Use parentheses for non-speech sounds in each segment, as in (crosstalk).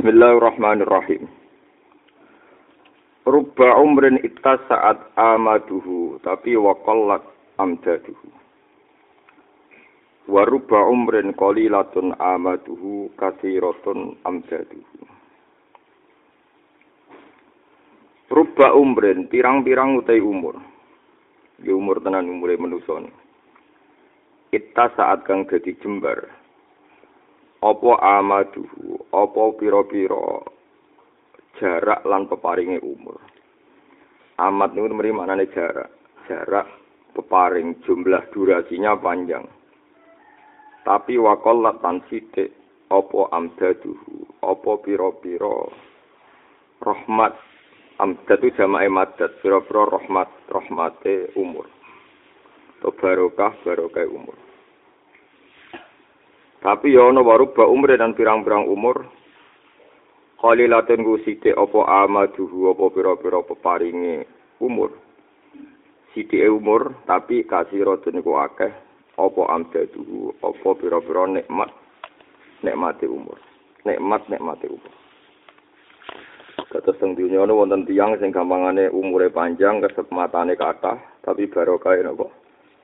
Bismillahirrahmanirrahim. Rubba umrin saat amaduhu tapi waqallat amdaduhu. Wa rubba umrin qalilatun amaduhu kathiratun amdaduhu. Rubba umrin pirang-pirang utai umur. Di umur tenan umure manusa. Itta saat kang dadi jembar apa amaduhu apa pira-pira jarak lan peparinge umur? Amat niku mrene maknane jarak. Jarak peparing jumlah durasinya panjang. Tapi wakollat tan sithik apa amdaduhu? Apa pira-pira rahmat? Amdadu jamae madat pira-pira rahmat rahmate umur. To barokah barokah umur Tapi ya ana waruba umre dan pirang-pirang umur. Khalilaten ku sithik apa amaduhu apa pira-pira peparinge umur. Sithike umur tapi kasiratun niku akeh apa amdaduhu apa pira-pira nikmat nikmate umur. Nikmat nikmate umur. Kata teng dunya ana wonten tiyang sing gampangane umure panjang kesematane kathah tapi barokah napa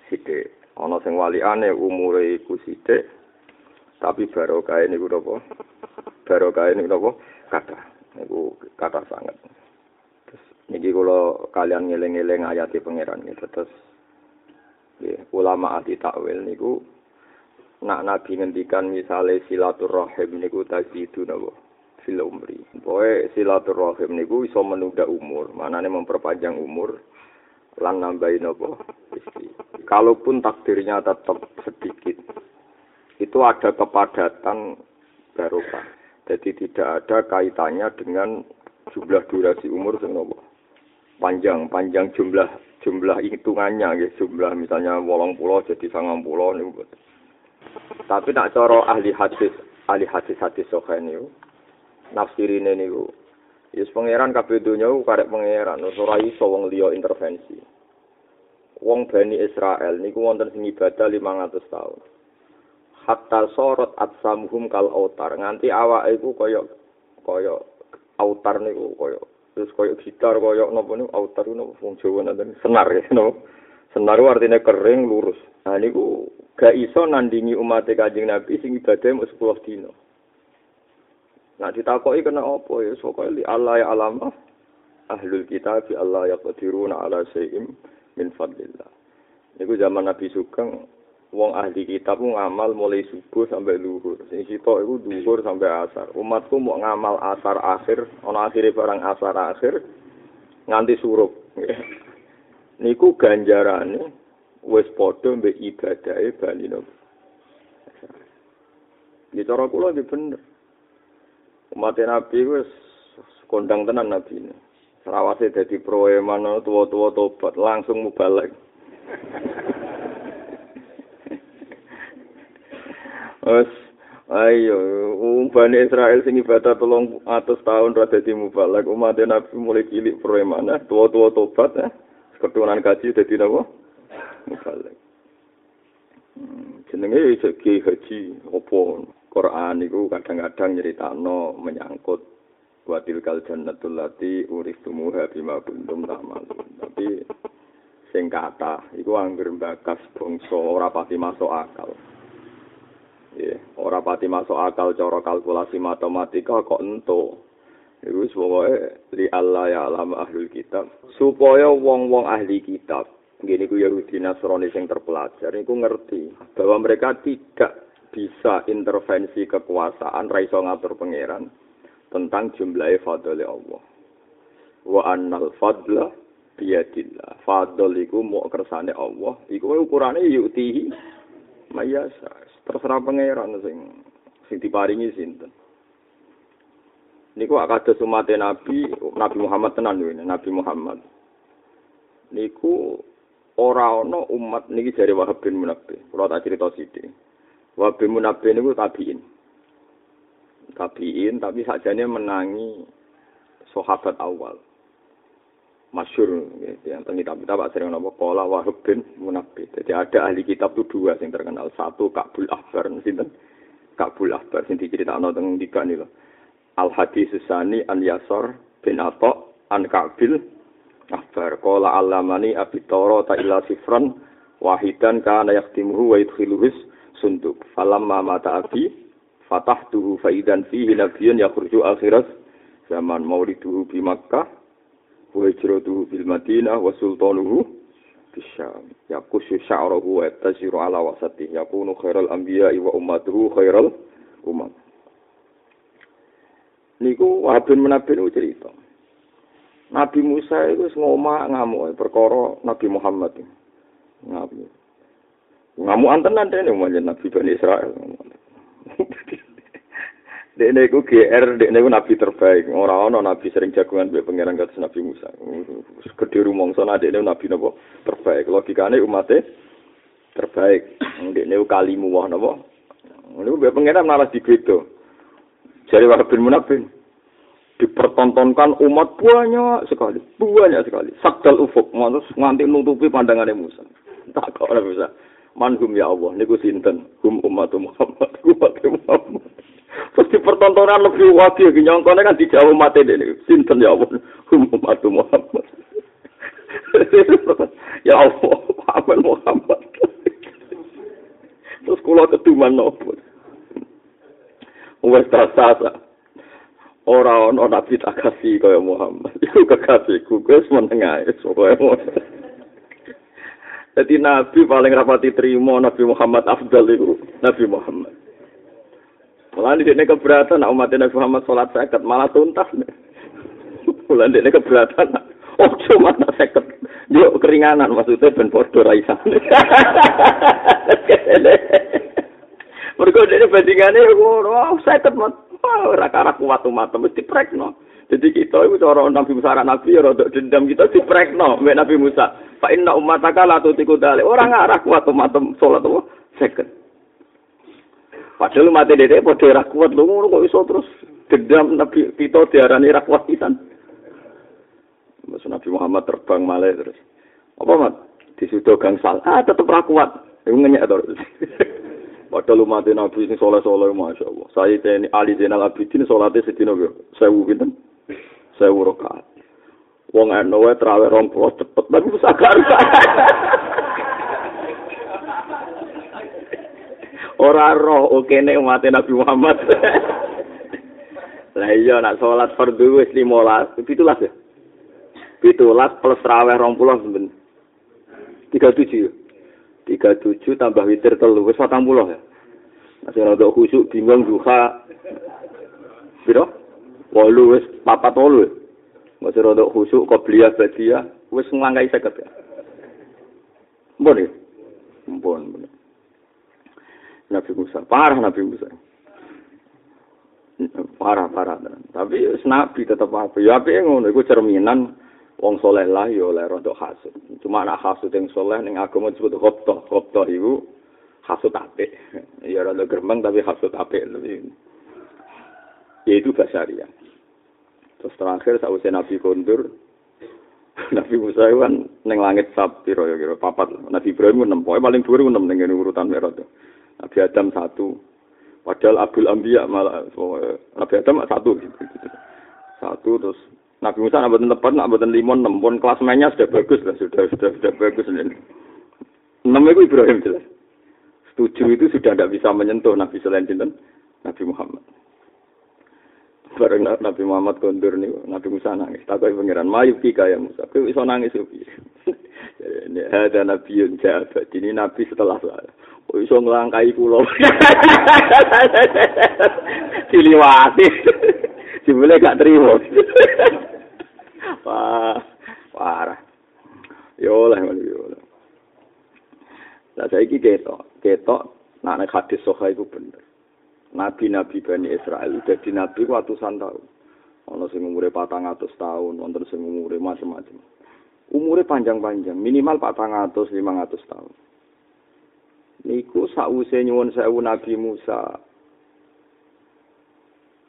sithik. Ana sing waliane umure iku sithik tapi barokah ini gue nopo? Barokah ini nopo? Kata. Niku kata sangat. Terus niki kalian ngeleng-ngeleng ayat di pangeran gitu. Terus ya, ulama ati takwil niku nak nabi ngendikan misalnya silaturahim niku tazidu nopo? Fil umri. Boy silaturahim niku iso menunda umur. Mana nih memperpanjang umur lan nambahin nopo? Kalaupun takdirnya tetap sedikit itu ada kepadatan barokah. Jadi tidak ada kaitannya dengan jumlah durasi umur senopo. Panjang, panjang jumlah jumlah hitungannya ya, jumlah misalnya wolong pulau jadi sangat pulau nih Tapi nak coro ahli hadis, ahli hadis hadis sokan nih, nafsirin nih Yes pangeran kabeh donya karek pangeran, ora iso wong intervensi. Wong Bani Israel niku wonten sing ibadah 500 tahun. Hatta sorot atsamuhum kal autar. Nganti awak iku kaya kaya autar niku kaya terus kaya gitar kaya napa niku autar niku wong Jawa nanten senar ya (laughs) no senar artinya kering lurus. Nah niku gak iso nandingi umat Kanjeng Nabi sing ibadah mau 10 dino Nah ditakoki kena apa ya? Saka li Allah ya alama ahlul kitab Allah ya qadiruna ala syai'im min fadlillah. Niku zaman Nabi Sugeng wong ahli kitab ngamal mulai subuh sampai luhur. Sing sitok iku luhur sampai asar. Umatku mau ngamal asar akhir, ana akhire barang asar akhir nganti surup. (laughs) Niku ganjarane wis padha mbek ibadahe bali nopo. Di cara kula iki bener. Umat Nabi wis kondang tenan Nabi ini. Selawase dadi proeman tuwa-tuwa tobat langsung mubalek. (laughs) Wes ayo umpane Israel sing ibadah tolong atus tahun ra dadi mubalak umat Nabi mulai cilik premana tua-tua tobat ya keturunan kaji dadi napa? Mubalak hmm, jenenge iki haji opo Quran iku kadang-kadang nyeritakno menyangkut watil kal jannatul lati uristumuha bima kuntum ta'malun. Tapi sing kata iku anggere bakas bangsa ora pati masuk akal Yeah. Ora pati masuk akal cara kalkulasi matematika kok ento. Iku pokoke li Allah ya alam ahli kitab. Supaya wong-wong ahli kitab, ngene ku Yahudi Nasrani sing terpelajar iku ngerti bahwa mereka tidak bisa intervensi kekuasaan ra iso ngatur pangeran tentang jumlah fadl Allah. Wa annal fadla biyadillah. Fadl iku mau kersane Allah. Iku ukurane yutihi mayasa. Terserah pangeran sing sing diparingi sinten. Niku akados umat nabi nabi Muhammad tenan yo nabi Muhammad. Niku ora ana umat niki jare Wahab bin Munabbih kula tak crito sithik. Wahab bin Munabbih niku tabiin. Tabiin tapi sakjane menangi sahabat awal masyur yang tentang kitab kita pak sering nopo pola wahab bin munabbi jadi ada ahli kitab itu dua yang terkenal. Satu kabul akbar. Sinten? Kabul akbar. Sing diceritakan tentang tiga nih loh. Al hadis sani an Yasar bin Atok an Kabil Akbar. Qala alamani abi toro ta illa sifran wahidan kana yaktimuhu wa yudkhiluhus sunduk falamma mata abi fatahtuhu faidan fihi nabiyyun yakhruju akhirat zaman mauliduhu bi Makkah wa hijratuhu bil Madinah wa sultanuhu bisyam yakushu sya'rahu wa tasiru ala wasati yakunu khairal anbiya wa ummatuhu khairal umat niku wabin menabin cerita. Nabi Musa itu ngomong ngamuk perkara Nabi Muhammad. Ngamuk ngamuk antenan dene Nabi Bani Israel Dene iku GR, dene iku nabi terbaik. Ora ana nabi sering jagungan mbek pangeran kados Nabi Musa. Gedhe rumangsa nek dene nabi napa terbaik. Logikane umate terbaik. Dene kalimu wah napa. Niku mbek pangeran malah digedo. Jare wae bin munafin. Dipertontonkan umat banyak sekali, banyak sekali. Sakdal ufuk, mantus nganti nutupi pandangane Musa. Tak kok bisa. Manhum ya Allah, niku sinten? Hum umat Muhammad, (laughs) umat Muhammad. Terus dipertontonan lebih wakil, nyongkone kan dijawab mati ini. Sinten ya Allah, umat Muhammad. ya Allah, Muhammad Muhammad. Terus kula keduman nopo. Wes sasa. Ora ana nabi tak kasih kaya Muhammad. Iku kekasihku, wis menengah sokoe. Jadi Nabi paling rapati terima Nabi Muhammad Afdal itu Nabi Muhammad. Malah di sini keberatan, nak umat Nabi Muhammad sholat seket malah tuntas. Malah di sini keberatan, oh cuma nak seket, yuk keringanan maksudnya ben podo raisan. Mereka jadi bandingannya, oh seket mat, oh raka kuat umat, mesti prekno. Jadi kita itu cara Nabi Musa Nabi ya rodok dendam kita di prekno, mbak Nabi Musa. Pak Inna umat takala tuh tiku Orang ngarah kuat umat sholat tuh seket. Padahal mati dede padha ora kuat lho ngono kok iso terus dendam Nabi kita diarani ra kuat pisan. Nabi Muhammad terbang malah terus. Apa mat? Disudo gangsal. Ah tetep ra kuat. Iku ngenyek terus. (laughs) Padahal umat Nabi sing soleh-soleh Masya Allah. Saya ini Ali Zainal Abidin sholatnya yo. Sewu pinten? Sewu rakaat. Wong eno wae trawe rong cepet tapi wis agak (laughs) ora roh okene umat Nabi Muhammad. Lah iya nak salat fardhu wis 15, 17 ya. 17 plus raweh 20 sampeyan. 37. 37 tambah witir telu wis 40 ya. Masih rada khusyuk bingung duha. Piro? Walu wis papat walu. Masih rada khusyuk beliau badia wis nglangkai 50 ya. Mbon ya? Mbon, mbon. Nabi Musa. Parah Nabi Musa. Parah, parah. Tapi Nabi tetap apa? Ya yang ngono, itu cerminan wong soleh lah ya oleh rodok hasud. Cuma anak hasud yang soleh yang agama disebut khobtoh. Khobtoh itu hasud apik. (laughs) Ya rodok geremeng tapi hasud apik. Ya itu basaria. Terus terakhir sausnya Nabi kondur, (laughs) Nabi Musa kan neng langit sab piro ya kira papat. Nabi Ibrahim enam poin paling dua enam neng urutan merah Nabi Adam satu. Padahal Abdul Ambiya malah oh, Nabi Adam satu gitu, Satu terus Nabi Musa tepat, nak buatan limon, enam kelas mainnya sudah bagus lah, sudah sudah sudah bagus ini. Enam itu Ibrahim jelas. Setuju itu sudah tidak bisa menyentuh Nabi selain Nabi Muhammad. Bareng Nabi Muhammad kondur nih, Nabi Musa nangis. Takut pangeran, mayu kika ya Musa. Kau bisa nangis Ini ada Nabi yang jabat. Ini Nabi setelah saya. Kok iso nglangkai kula. (laughs) Diliwati. Dibule gak terima. Wah, parah. Yo lah yo. Lah saiki ketok, ketok nek nek hadis soha iku bener. Nabi-nabi Bani Israel dadi nabi ratusan tahun. Ana sing umure 400 tahun, wonten sing umure macam-macam. Umure panjang-panjang, minimal 400 500 tahun. niku sause nyuwun sewu Nabi Musa.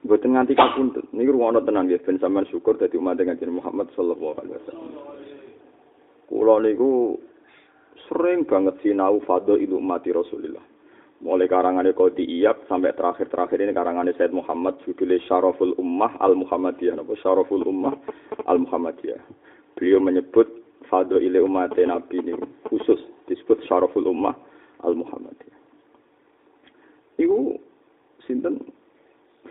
Mboten nganti kapuntut. Niku ruwono tenan nggih ben sampean syukur dadi umat Kanjeng Muhammad sallallahu alaihi wasallam. Kula niku sering banget sinau ilu mati Rasulullah. Mulai karangannya Qadi Iyab sampai terakhir-terakhir ini karangannya Said Muhammad judulnya Syaraful Ummah Al-Muhammadiyah. Apa Syaraful Ummah Al-Muhammadiyah. Beliau menyebut Fadl ile umat Nabi ini khusus disebut Syaraful Ummah Al-Muhammadiyah. Iku sinten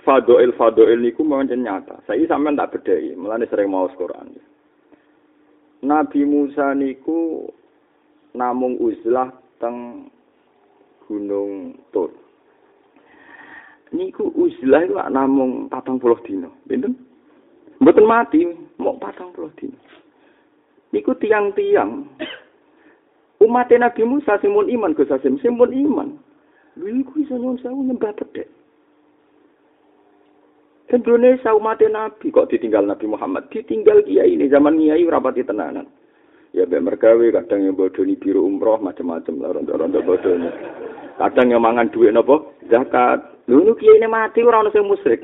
Fadoil Fadoil niku mawon nyata. Saya sampean tak bedhei, mulane sering maos Quran. Nabi Musa niku namung uzlah teng Gunung Tur. Niku uzlah iku namung 40 dina. Pinten? Mboten mati, mau 40 dina. Niku tiang-tiang umat Nabi Musa sing iman Gus Hasim, sing iman. Lha iku iso nyuwun sewu nyembah pedhek. Indonesia umat Nabi kok ditinggal Nabi Muhammad, ditinggal kiai ini zaman kiai rapati tenanan. Ya mbak mergawe kadang yang bodoni biru umroh macam-macam lah ronda-ronda bodoni. Kadang yang mangan duit nopo zakat. Lu kiai ini mati orang orang musyrik.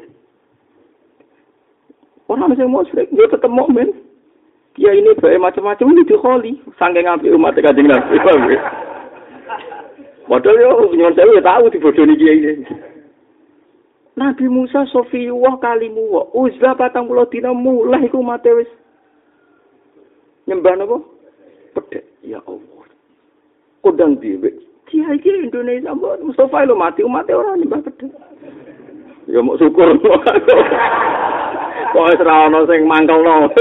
Orang orang musyrik dia tetap mukmin. Kiai ini baik macam-macam ini dikholi. Sangking ngapi umat kadang nabi. Padahal yo nyon saya tahu di bodoni kiai ini. Nabi Musa Sofiyuwah kalimu wa uzlah patang pulau dina mulai iku mate wis nyembah napa pedhe ya Allah. Kodang dhewe kiai iki Indonesia mbok Mustafa lo mati umat ora nyembah pedhe ya mau syukur. (laughs) Kok wis ra ono sing mangkelno